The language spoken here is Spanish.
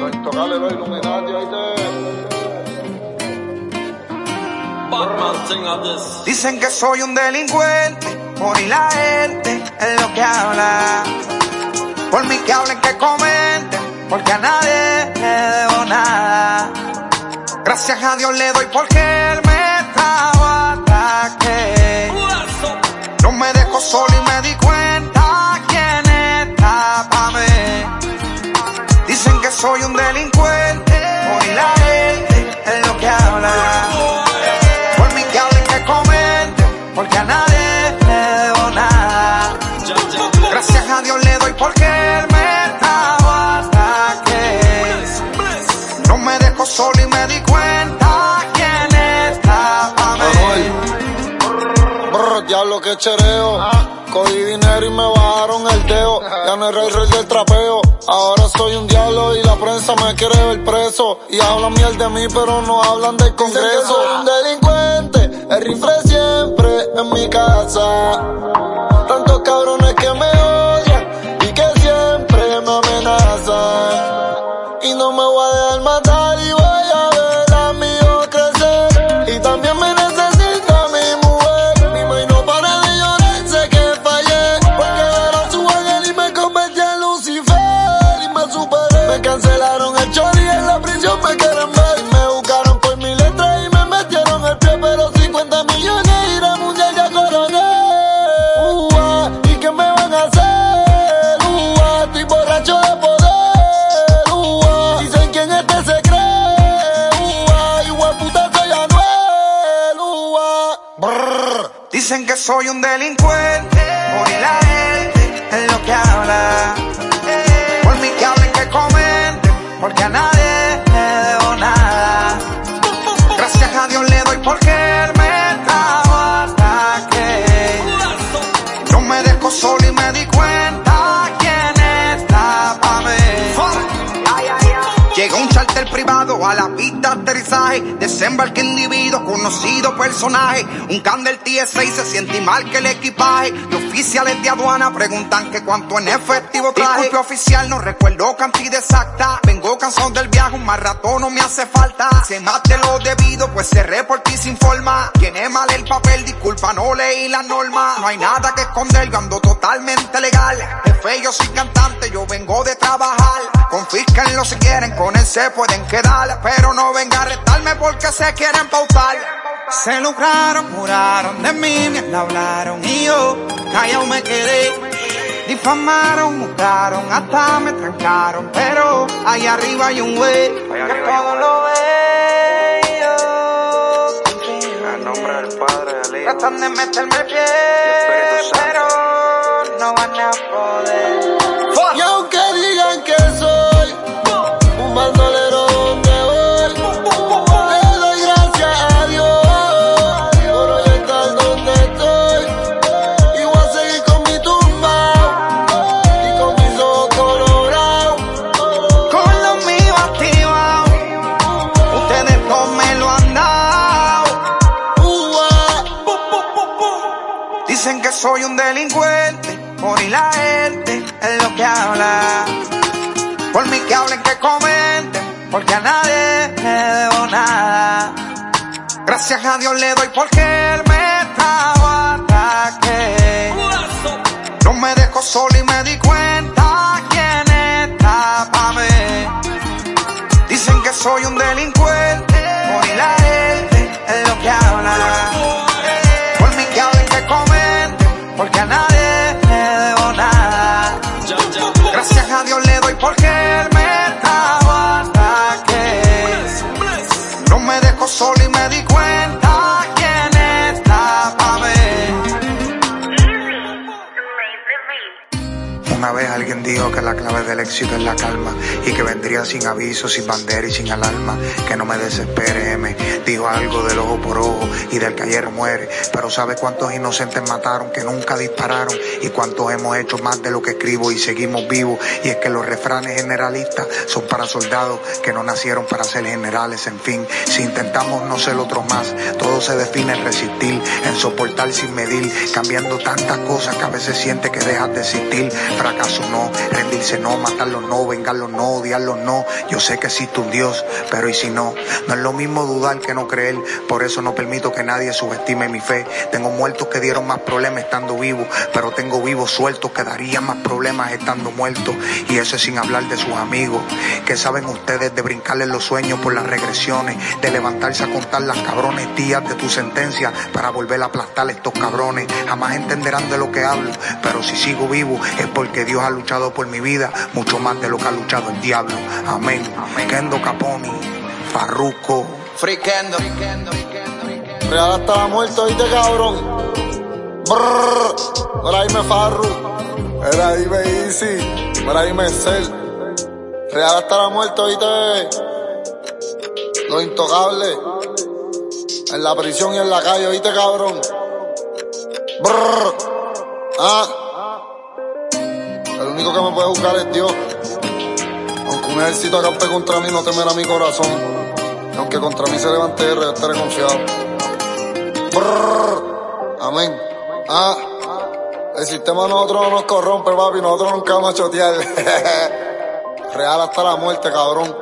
Los intocables, los Illuminati, ahí te... Dicen que soy un delincuente, por y la gente es lo que habla. Por mí que hablen, que comenten, porque a nadie le debo nada. Gracias a Dios le doy porque él me dejó solo y me di cuenta quién mí. Brr, diablo que chereo. Cogí dinero y me bajaron el deo. Ya no era el rey del trapeo. Ahora soy un diablo y la prensa me quiere ver preso. Y hablan miel de mí, pero no hablan del congreso. Soy un delincuente, el rifle siempre en mi casa. Tantos cabrones que me odian Dicen que soy un delincuente, por y la gente es lo que habla. Por mí que hablen, que comenten, porque a nadie le debo nada. Gracias a Dios le doy porque él Charter privado a la pista aterrizaje, desembarque individuo, conocido personaje, un can del TSA y se siente mal que el equipaje, y oficiales de aduana preguntan que cuánto en efectivo traje. Disculpe oficial, no recuerdo cantidad exacta, vengo cansado del viaje, un más rato no me hace falta, se mate lo debido, pues cerré por ti sin forma, tiene mal el papel, disculpa, no leí la norma, no hay nada que esconder, yo ando totalmente legal, jefe, yo soy cantante, yo vengo de trabajar, confisquenlo si quieren, con él se pueden quedar, pero no venga a retarme porque se quieren pautar. Se lucraron, juraron de mí, me hablaron y yo callado me quedé. Difamaron, buscaron, hasta me trancaron, pero allá arriba hay un güey que todo lo ve. en nombre del Padre, del Hijo. Tratan de meterme el pie, pero no van a por y la gente es lo que habla. Por mí que hablen, que comenten, porque a nadie le debo nada. Gracias a Dios le doy porque él me trajo éxito es la calma y que vendría sin aviso, sin bandera y sin alarma. Que no me desespere, M. Dijo algo del ojo por ojo y del que ayer muere. Pero ¿sabe cuántos inocentes mataron que nunca dispararon? Y cuántos hemos hecho más de lo que escribo y seguimos vivos. Y es que los refranes generalistas son para soldados que no nacieron para ser generales. En fin, si intentamos no ser otros más, todo se define en resistir, en soportar sin medir, cambiando tantas cosas que a veces siente que dejas de existir. Fracaso no, rendirse no, matarlo no, vengarlo no, odiarlo no. Yo sé que existe un Dios, pero y si no, no es lo mismo dudar que no creer. Por eso no permito que nadie subestime mi fe. Tengo muertos que dieron más problemas estando vivos, pero tengo vivos sueltos que darían más problemas estando muertos. Y eso es sin hablar de sus amigos, que saben ustedes de brincarle los sueños por las regresiones, de levantarse a contar las cabrones días de tu sentencia para volver a aplastar estos cabrones. Jamás entenderán de lo que hablo, pero si sigo vivo es porque Dios ha luchado por mi vida mucho más de lo que ha luchado el diablo. Amén. Kendo Caponi, Farruco. Friquendo. Real hasta la muerte, oíste, cabrón. Brrr. Mira, dime Farru. Mira, dime Easy. Mira, dime Cell. Real hasta la muerte, oíste. Lo intocable. En la prisión y en la calle, oíste, cabrón. Brrr. Ah. El único que me puede buscar es Dios. Aunque un ejército acampe contra mí, no temerá mi corazón. Y aunque contra mí se levante yo estaré confiado. Brrr. Amén. Ah. El sistema nosotros no nos corrompe, papi. Nosotros nunca vamos a chotear. Real hasta la muerte, cabrón.